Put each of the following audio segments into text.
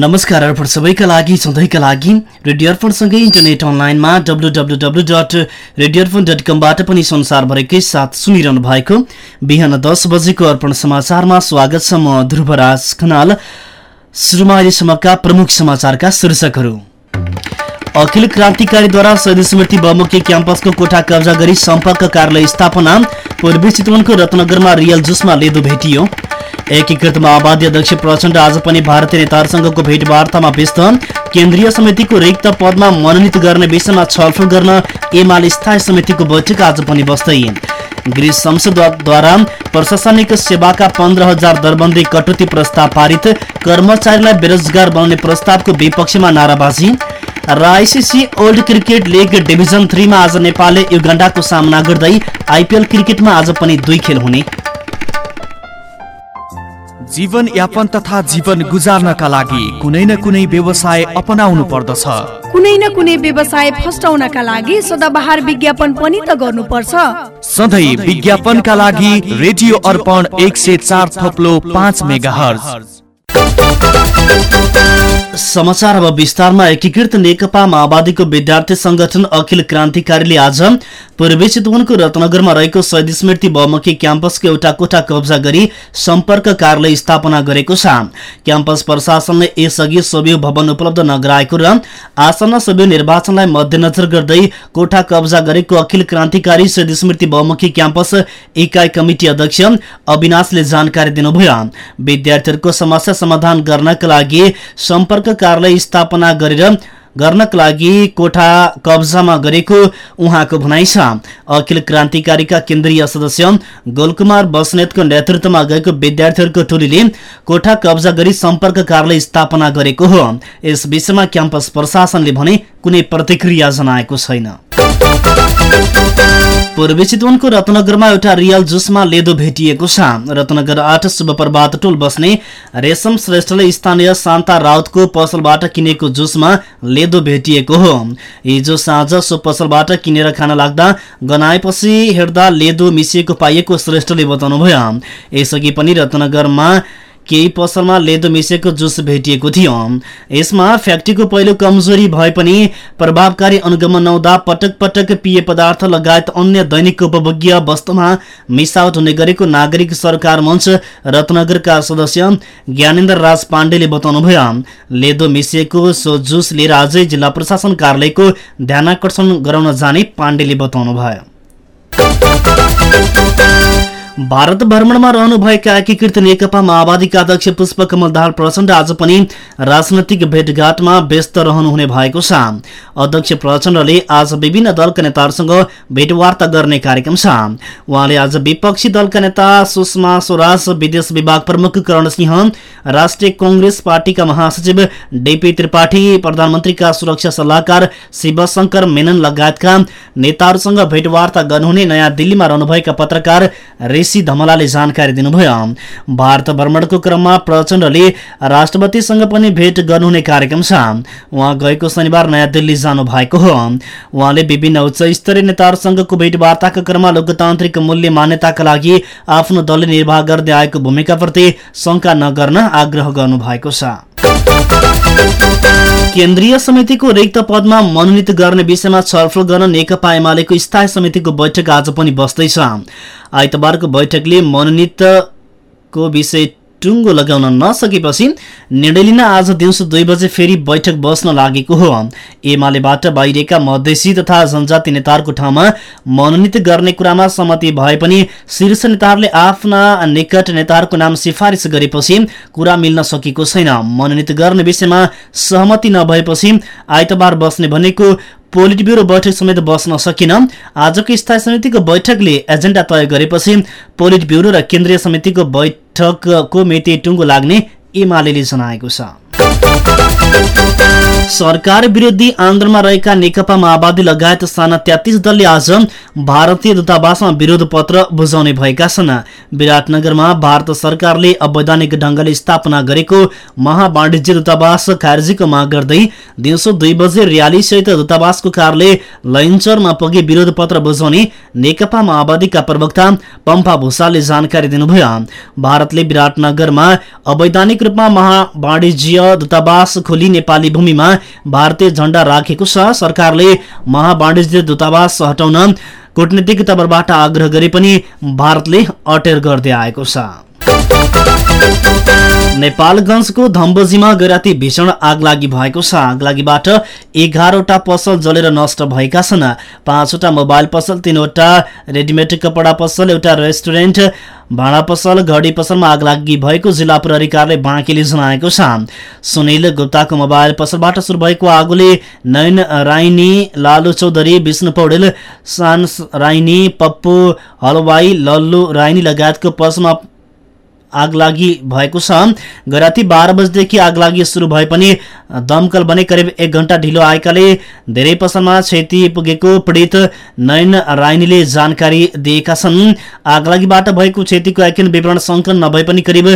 नमस्कार अर्पण सबैका लागि सधैँका लागि रेडियो अर्पणसँगै इन्टरनेट अनलाइनमा W W W dot radio Arpan dot कमबाट पनि संसारभरिकै साथ सुनिरहनु भएको बिहान दस बजेको अर्पण समाचारमा स्वागत छ म ध्रुवराज खनाल। सुरुमा प्रमुख समाचारका शीर्षकहरू। अखिल क्रान्तिकारीद्वारा शहीद स्मृति बहुमुखी क्याम्पसको कोठा कब्जा गरी सम्पर्क कार्यालय स्थापना। पूर्वी चितवनको रत्नगरमा रियल जुसमा लेदो भेटियो। एकीकृत माओवादी अध्यक्ष प्रचण्ड आज पनि भारतीय नेताहरूसँगको भेटवार्तामा व्यस्त केन्द्रीय समितिको रिक्त पदमा मनोनित गर्ने विषयमा छलफल गर्न एमाले स्थायी समितिको बैठक आज पनि बस्दै गृह संसदद्वारा प्रशासनिक सेवाका पन्ध्र हजार दरबन्दी कटौती प्रस्ताव पारित कर्मचारीलाई बेरोजगार बनाउने प्रस्तावको विपक्षमा नाराबाजी। र ICC world cricket league division थ्रीमा आज नेपालले युगण्डाको सामना गर्दै आइपिएल क्रिकेटमा आज पनि दुई खेल हुने। जीवन यापन तथा जीवन गुजार्नका लागि कुनै न कुनै व्यवसाय अपनाउनु पर्दछ। कुनै न कुनै व्यवसाय फस्टाउनका लागि सदाबहार विज्ञापन पनि त गर्नुपर्छ। सधैँ विज्ञापनका लागि रेडियो अर्पण एक सय चार थप्लो पाँच मेगा समाचार अब विस्तारमा एकीकृत नेकपा माओवादीको विद्यार्थी संगठन अखिल क्रान्तिकारीले आज पूर्वी चितवनको रत्नगरमा रहेको शहीद स्मृति बहुमुखी क्याम्पसको एउटा कोठा कब्जा गरी सम्पर्क कार्यालय स्थापना गरेको छ। क्याम्पस प्रशासनले यसअघि सोभियो भवन उपलब्ध नगराएको र आसन्न सोभियो निर्वाचनलाई मध्यनजर गर्दै कोठा कब्जा गरेको अखिल क्रान्तिकारी शहीद स्मृति बहुमुखी क्याम्पस इकाइ कमिटी अध्यक्ष अविनाशले जानकारी दिनुभयो। विद्यार्थीहरूको समस्या समाधान गर्नका लागि सम्पर्क कार्यालय स्थापना गरेर गर्नका लागि कोठा कब्जामा गरेको उहाँको भनाइ छ। अखिल क्रान्तिकारीका केन्द्रीय सदस्य गोलकुमार बस्नेतको नेतृत्वमा गएको विद्यार्थीहरूको टोलीले कोठा कब्जा गरी सम्पर्क कार्यालय स्थापना गरेको हो। यस विषयमा क्याम्पस प्रशासनले भने कुनै प्रतिक्रिया जनाएको छैन। पूर्वी चितवनको रत्नगरमा एउटा रियल जुसमा लेदो भेटिएको छ। रत्नगर आठ शुभ प्रभात टोल बस्ने रेशम श्रेष्ठले स्थानीय शान्ता राउतको पसलबाट किनेको जुसमा लेदो भेटिएको हो। हिजो साँझ सो पसलबाट किनेर खान लाग्दा गनाएपछि हेर्दा लेदो मिसिएको पाइएको श्रेष्ठले बताउनुभयो। यसअघि पनि रत्नगरमा केही पसलमा लेदो मिसेको जुस भेटिएको थियो। यसमा फ्याक्ट्रीको पहिलो कमजोरी भए पनि प्रभावकारी अनुगमन नहुँदा पटक पटक पेय पदार्थ लगायत अन्य दैनिक उपभोग्य वस्तुमा मिसावट हुने गरेको नागरिक सरकार मञ्च रत्नगरका सदस्य ज्ञानेन्द्र राज पाण्डेले बताउनुभयो। लेदो मिसिएको सो जुस लिएर आजै जिल्ला प्रशासन कार्यालयको ध्यानकर्षण गराउन जाने पाण्डेले बताउनुभयो। भारत भ्रमणमा रहनुभएका एकीकृत नेकपा माओवादीका अध्यक्ष पुष्पकमल दाहाल प्रचण्ड आज पनि राजनैतिक भेटघाटमा व्यस्त रहनुहुने भएको छ। अध्यक्ष प्रचण्डले आज विभिन्न दलका नेताहरूसँग भेटवार्ता गर्ने कार्यक्रम छ। उहाँले आज विपक्षी दलका नेता सुषमा स्वराज विदेश विभाग प्रमुख करण सिंह राष्ट्रिय कंग्रेस पार्टीका महासचिव डिपी त्रिपाठी प्रधानमन्त्रीका सुरक्षा सल्लाहकार शिवशंकर मेनन लगायतका नेताहरूसँग भेटवार्ता गर्नुहुने नयाँ दिल्लीमा रहनुभएका पत्रकार धमलाले जानकारी दिनुभयो। भारत भ्रमणको क्रममा प्रचण्डले राष्ट्रपतिसँग पनि भेट गर्नुहुने कार्यक्रम छ। उहाँ गएको शनिबार नयाँ दिल्ली जानु भएको हो। उहाँले विभिन्न उच्च स्तरीय नेताहरूसँगको भेटवार्ताका क्रममा लोकतान्त्रिक मूल्य मान्यताका लागि आफ्नो दलले निर्वाह गर्दै आएको भूमिकाप्रति शङ्का नगर्न आग्रह गर्नु भएको छ। केन्द्रीय समितिको रिक्त पदमा मनोनित गर्ने विषयमा छलफल गर्न नेकपा एमालेको स्थायी समितिको बैठक आज पनि बस्दैछ। आइतबारको बैठकले मनोनितको विषय टुङ्गो लगाउन नसकेपछि निर्णय लिन आज दिउँसो दुई बजे फेरि बैठक बस्न लागेको हो। एमालेबाट बाहिरिएका मधेसी तथा जनजाति नेताहरूको ठाउँमा मनोनित गर्ने कुरामा सहमति भए पनि शीर्ष नेताहरूले आफ्ना निकट नेताहरूको नाम सिफारिस गरेपछि कुरा मिल्न सकेको छैन। मनोनित गर्ने विषयमा सहमति नभएपछि आइतबार बस्ने भनेको पोलिट ब्युरो बैठक समेत बस्न सकिन। आजको स्थायी समितिको बैठकले एजेन्डा तय गरेपछि पोलिट ब्युरो र केन्द्रीय समितिको बैठकको मिति टुङ्गो लाग्ने एमाले जनाएको छ। सरकार विरोधी आन्दोलनमा रहेका नेकपा माओवादी लगायत साना तेत्तिस दलले आज भारतीय दूतावासमा विरोध पत्र बुझाउने भएका छन्। विराटनगरमा भारत सरकारले अवैधानिक ढंगले स्थापना गरेको महावाणिज्य दूतावास खारेजीको माग गर्दै दिउँसो दुई बजे र्याली सहित दूतावासको कार्यालय लैन्चरमा पुगे विरोध पत्र बुझाउने नेकपा माओवादीका प्रवक्ता पम्फा भूषालले जानकारी दिनुभयो। भारतले विराटनगरमा अवैधानिक रूपमा महावाणिज्य दूतावास खोली नेपाली भूमिमा भारतीय झण्डा राखेको छ। सरकारले महावाणिज्य दूतावास हटाउन कूटनीतिक तवरबाट आग्रह गरे पनि भारतले अटेर गर्दै आएको छ। नेपालगञ्जको धम्बोजीमा गैराती भीषण आगलागी भएको छ। आगलागीबाट एघारवटा पसल जलेर नष्ट भएका छन्। पाँचवटा मोबाइल पसल तीनवटा रेडिमेड कपडा पसल एउटा रेस्टुरेन्ट भाँडा पसल घडी पसलमा आगलागी भएको जिल्ला प्रहरी बाँकीले जनाएको छ। सुनिल गुप्ताको मोबाइल पसलबाट सुरु भएको आगोले नयन राइनी लालु चौधरी विष्णु पौडेल सान्स राइनी पप्पू हलवाई लल्लु राइनी लगायतको पसलमा आगलागी भएको छ। गराती बाह्र बजेदेखि आगलागी सुरु भए पनि दमकल बने करिब एक घण्टा ढिलो आएकाले धेरै पसलमा क्षति पुगेको पीडित नयन राइनीले जानकारी दिएका छन्। आगलागीबाट भएको क्षतिको एकिन विवरण सङ्कलन नभए पनि करिब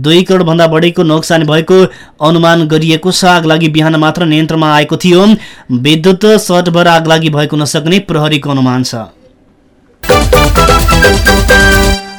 दुई करोड भन्दा बढीको नोक्सानी भएको अनुमान गरिएको छ। आगलागी बिहान मात्र नियन्त्रणमा आएको थियो। विद्युत सर्ट भएर आगलागी भएको नसक्ने प्रहरीको अनुमान छ।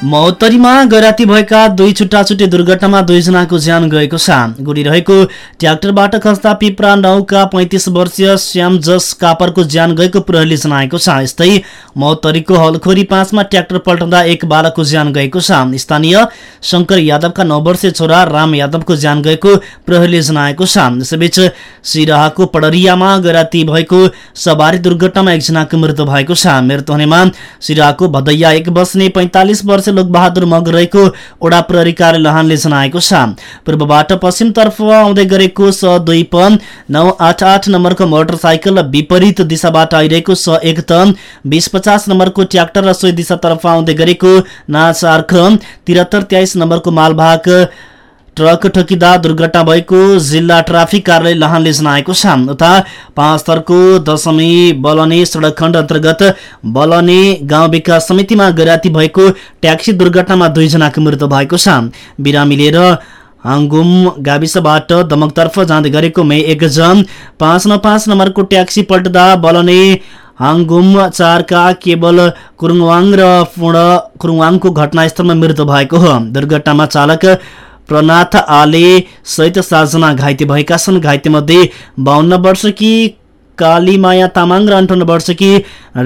महोत्तरीमा गैराती भएका दुई छुट्टा छुट्टी दुर्घटनामा दुईजनाको ज्यान गएको छ। गुडिरहेको ट्र्याक्टरबाट खस्दा पिप्रा नौका पैँतिस वर्षीय श्याम जस कापरको ज्यान गएको प्रहरीले जनाएको छ। यस्तै महोत्तरीको हलखोरी पाँचमा ट्र्याक्टर पल्टाउँदा एक बालकको ज्यान गएको छ। स्थानीय शङ्कर यादवका नौ वर्षीय छोरा राम यादवको ज्यान गएको प्रहरीले जनाएको छ। यसैबीच सिराहाको पडरियामा गैराती भएको सवारी दुर्घटनामा एकजनाको मृत्यु भएको छ। मृत्यु हुनेमा सिराहाको भदैया एक बस्ने पैँतालिस वर्ष लोकबहादुर मग रहेको ओडा प्रहरी कार्य लहानले जनाएको छ। पूर्वबाट पश्चिमतर्फ आउँदै गरेको स दुई प नौ आठ आठ नम्बरको मोटरसाइकल विपरीत दिशाबाट आइरहेको स एक त बिस पचास नम्बरको ट्र्याक्टर र सोही दिशातर्फ आउँदै गरेको ना चार ख तिहत्तर तेइस नम्बरको मालवाहक ट्रक ठकिँदा दुर्घटना भएको जिल्ला ट्राफिक कार्यालय लहानले जनाएको छ। उता पाँच थरको दशमी बलने सडक खण्ड अन्तर्गत बलने गाउँ विकास समितिमा गैराती भएको ट्याक्सी दुर्घटनामा दुईजनाको मृत्यु भएको छ। बिरामी लिएर हाङगुम गाविसबाट दमकतर्फ जाँदै गरेको मे एक जन पाँच नौ पाँच नम्बरको ट्याक्सी पल्टदा बलने हाङगुम चारका केवल कुरुङवाङ र पूर्ण कुरुङवाङको घटनास्थलमा मृत्यु भएको हो। दुर्घटनामा चालक प्रनाथ आले सहित सातजना घाइते भएका छन्। घाइतेमध्ये बाहन्न वर्षकी कालीमाया तामाङ र अन्ठाउन्न वर्षकी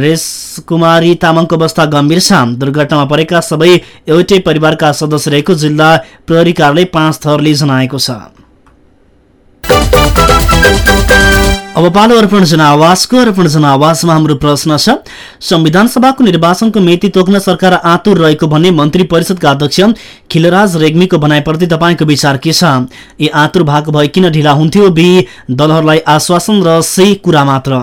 रेशकुमारी तामाङको अवस्था गम्भीर छ। दुर्घटनामा परेका सबै एउटै परिवारका सदस्य रहेको जिल्ला प्रहरी कार्यालय पाँच थरले जनाएको छ। अब पालो अर्पण जनावासको अर्पण जनावासमा हाम्रो प्रश्न छ। संविधान सभाको निर्वाचनको मिति तोक्न सरकार आतुर रहेको भन्ने मन्त्री परिषदका अध्यक्ष खिलराज रेग्मीको भनाइप्रति तपाईँको विचार के छ? ए आतुर भएको भए किन ढिला हुन्थ्यो? बी दलहरूलाई आश्वासन र सी कुरा मात्र।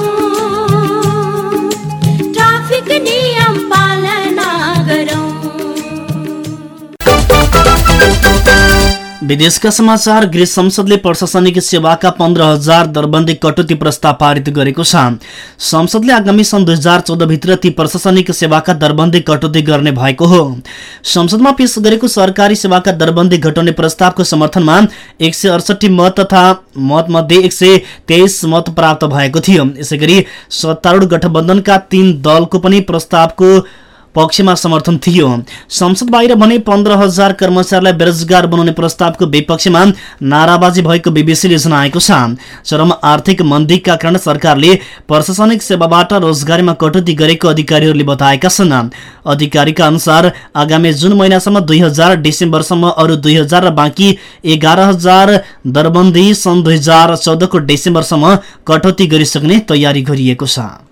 विदेशका समाचार गृह संसदले प्रशासनिक सेवाका पन्ध्र हजार दरबन्दी कटौती प्रस्ताव पारित गरेको छ। संसदले आगामी सन् दुई हजार चौधभित्र ती प्रशासनिक सेवाका दरबन्दी कटौती गर्ने भएको हो। संसदमा पेश गरेको सरकारी सेवाका दरबन्दी घटाउने प्रस्तावको समर्थनमा एक सय अडसठी मत तथा मत मध्ये एक सय तेइस मत प्राप्त भएको थियो। यसै गरी सत्तारूढ गठबन्धनका तीन दलको पनि प्रस्तावको पक्षमा समर्थन थियो। संसद बाहिर भने पन्ध्र हजार कर्मचारीलाई बेरोजगार बनाउने प्रस्तावको विपक्षमा नाराबाजी भएको बीबीसीले जनाएको छ। चरम आर्थिक मन्दीका कारण सरकारले प्रशासनिक सेवाबाट रोजगारीमा कटौती गरेको अधिकारीहरूले बताएका छन्। अधिकारीका अनुसार आगामी जुन महिनासम्म दुई हजार डिसेम्बरसम्म अरू दुई हजार र बाँकी एघार हजार दरबन्दी सन् दुई हजार चौधको डिसेम्बरसम्म कटौती गरिसक्ने तयारी गरिएको छ।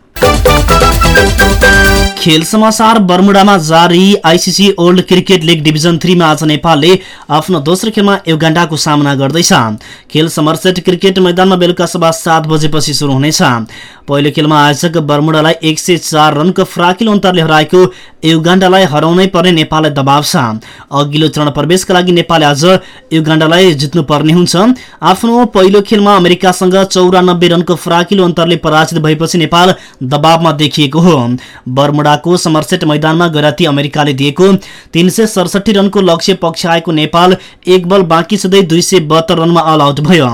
खेल समाचार बर्मुडामा जारी ICC world cricket league division थ्रीमा आज नेपालले आफ्नो दोस्रो खेलमा युगाण्डाको सामना गर्दैछ। खेल समरसेट क्रिकेट मैदानमा बेलुका सभा सात बजेपछि सुरु हुनेछ। पहिलो खेलमा आयोजक बर्मुडालाई एक सय चार रनको फराकिलो अन्तरले हराएको युगाण्डालाई हराउनै पर्ने नेपाललाई दबाव छ। अघिल्लो चरण प्रवेशका लागि नेपालले आज युगाण्डालाई जित्नुपर्ने हुन्छ। आफ्नो पहिलो खेलमा अमेरिकासँग चौरानब्बे रनको फराकिलो अन्तरले पराजित भएपछि नेपाल दबावमा देखिएको हो। बर्मुडाको समरसेट मैदानमा गैराती अमेरिकाले दिएको तीन रनको लक्ष्य पक्षाएको नेपाल एक बल बाँकी सधैँ दुई सय बहत्तर रनमा अल आउट भयो।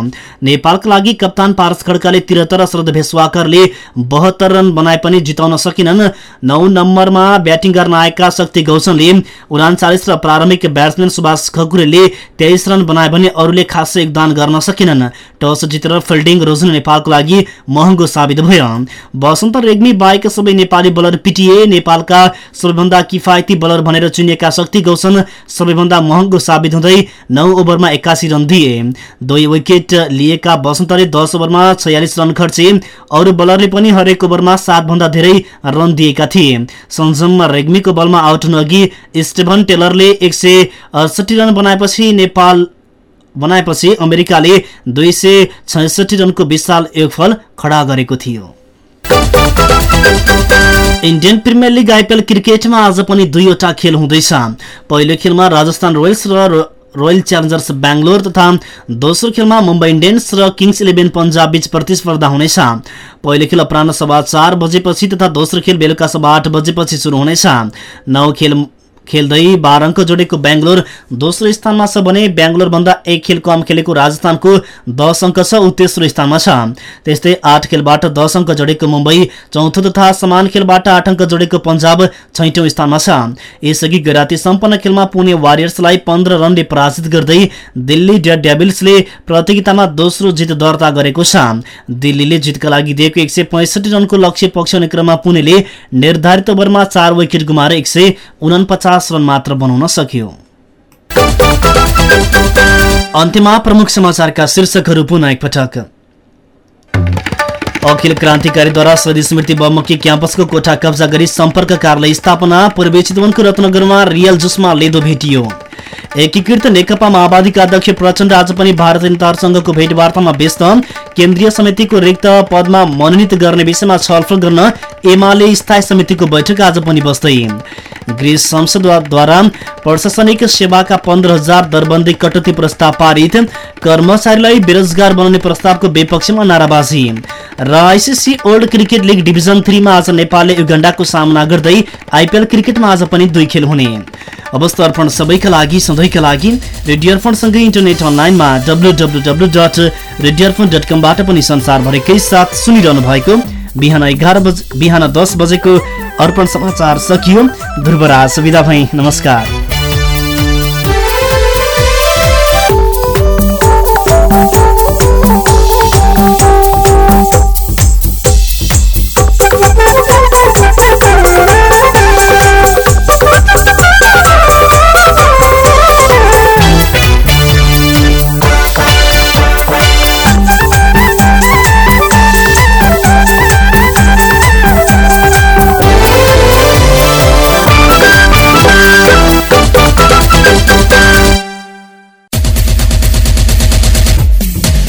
नेपालका लागि कप्तान पारस खड्काले त्रिहत्तर शरद भेसवाकरले बहत्तर रन बनाए पनि जिताउन सकेनन्। नौ नम्बरमा ब्याटिङ गर्न आएका शक्ति गौसनले उनाचालिस र प्रारम्भिक ब्याट्सम्यान सुभाष खकुरेले तेइस रन बनाए भने अरूले खासै योगदान गर्न सकेनन्। टस जितेर फिल्डिङ रोज्नु नेपालको लागि महँगो साबित भयो। वसन्त रेग्मी बाहेक सबै नेपाली बलर पिटिए नेपालका सबैभन्दा किफायती बलर भनेर चुनिएका शक्ति गौसन सबैभन्दा महँगो साबित हुँदै नौ ओभरमा एक्कासी रन दिए। दुई विकेट लिएका वसन्तले दस ओभरमा छयालिस रन खर्चे। अरू बलरले पनि हरेक ओभरमा सात भन्दा धेरै रन दिएका थिए। सञ्जम रेग्मीको बलमा आउट हुनु अघि स्टेभन टेलरले एक रन बनाएपछि नेपाल बनाएपछि अमेरिकाले दुई सय छैसठी रनको विशाल योगफल खडा गरेको थियो। इन्डियन प्रिमियर लिग आइपिएल क्रिकेटमा आज पनि दुईवटा खेल हुँदैछ। पहिलो खेलमा राजस्थान रोयल्स र रोयल च्यालेन्जर्स बेङ्गलोर तथा दोस्रो खेलमा मुम्बई इन्डियन्स र किङ्स इलेभेन पन्जाब बीच प्रतिस्पर्धा हुनेछ। पहिलो खेल अपराह सभा चार बजेपछि तथा दोस्रो खेल बेलुका सभा आठ बजेपछि सुरु हुनेछ। नौ खेल खेल्दै बाह्र अङ्क जोडेको बेङ्गलोर दोस्रो स्थानमा छ भने बेङ्गलोरभन्दा एक खेल कम खेलेको राजस्थानको दस अङ्क छ ऊ तेस्रो स्थानमा छ। त्यस्तै आठ खेलबाट दस अङ्क जोडेको मुम्बई चौथो तथा समान खेलबाट आठ अङ्क जोडेको पन्जाब छैटौँ स्थानमा छ। यसअघि गैराती सम्पन्न खेलमा पुणे वारियर्सलाई पन्ध्र रनले पराजित गर्दै दिल्ली डेड डेभिल्सले प्रतियोगितामा दोस्रो जित दर्ता गरेको छ। दिल्लीले जितका लागि दिएको एक रनको लक्ष्य पक्षाउने क्रममा पुणेले निर्धारित ओभरमा चार विकेट गुमाएर एक सय रन मात्र बनाउन सक्यो। प्रमुख समाचारका शीर्षकहरू पुनः अखिल क्रान्तिकारीद्वारा शहीद स्मृति बहुमुखी क्याम्पसको कोठा कब्जा गरी सम्पर्क कार्यालय स्थापना पूर्वी चितवनको रत्नगरमा रियल जुसमा लेदो भेटियो। एकीकृत नेकपा माओवादीका अध्यक्ष प्रचण्ड आज पनि भारतीय संघको भेटवार्तामा व्यस्त। केन्द्रीय समितिको रिक्त पदमा मनोनित गर्ने विषयमा छलफल गर्न एमाले स्थायी समितिको बैठक आज पनि बस्दै। गृह संसदद्वारा प्रशासनिक सेवाका पन्ध्र हजार दरबन्दी कटौती प्रस्ताव पारित। कर्मचारीलाई बेरोजगार बनाउने प्रस्तावको विपक्षमा नाराबाजी। र ICC world cricket league division थ्रीमा आज नेपालले युगण्डाको सामना गर्दै आइपिएल क्रिकेटमा आज पनि दुई खेल हुने। अवस्था अर्पण सबैका लागि सधैँका लागि रेडियो अर्पणसँगै इन्टरनेट अनलाइनमा W W W dot radio Arpan dot कमबाट पनि संसारभरिकै साथ सुनिरहनु भएको बिहान एघार बजे बिहान दस बजेको अर्पण समाचार सकियो। ध्रुवराज सुविधा भई नमस्कार।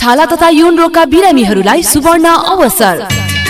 छाला तथा यौन रोगका बिरामीहरूलाई सुवर्ण अवसर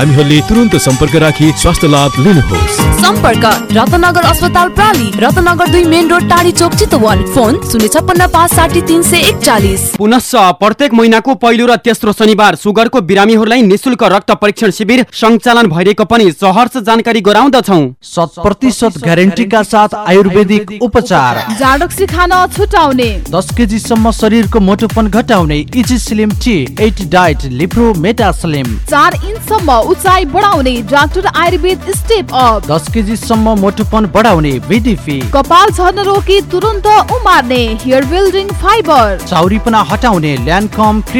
बिरामीहरूले तुरन्त सम्पर्क राखी स्वास्थ्य लाभ लिनुहोस्। सम्पर्क रत्नगर अस्पताल प्राली रत्नगर दुई मेन रोड टाढी चोक चितवन। फोन शून्य छप्पन्न पाँच साठी तिन सय एकचालिस। पुनश्च प्रत्येक महिनाको पहिलो र तेस्रो शनिबार सुगरको बिरामीहरूलाई निशुल्क रक्त परीक्षण शिविर सञ्चालन भइरहेको पनि सहर्ष जानकारी गराउँदछौ। शत प्रतिशत ग्यारेन्टीका साथ आयुर्वेदिक उपचार। जाडोक्सी खान छुटाउने। दस केजीसम्म शरीरको मोटोपन घटाउने easy slim tea eight diet Lipro Meta slim चार इन्चसम्म उचाइ बढाउने डाक्टर आयुर्वेद स्टेप अप। दस केजीसम्म मोटोपन बढाउने बिडिपी कपाल झर्न रोकी तुरन्त उमार्ने हेयर बिल्डिङ फाइबर। चाउरीपना हटाउने ल्यान्डकम क्रिम।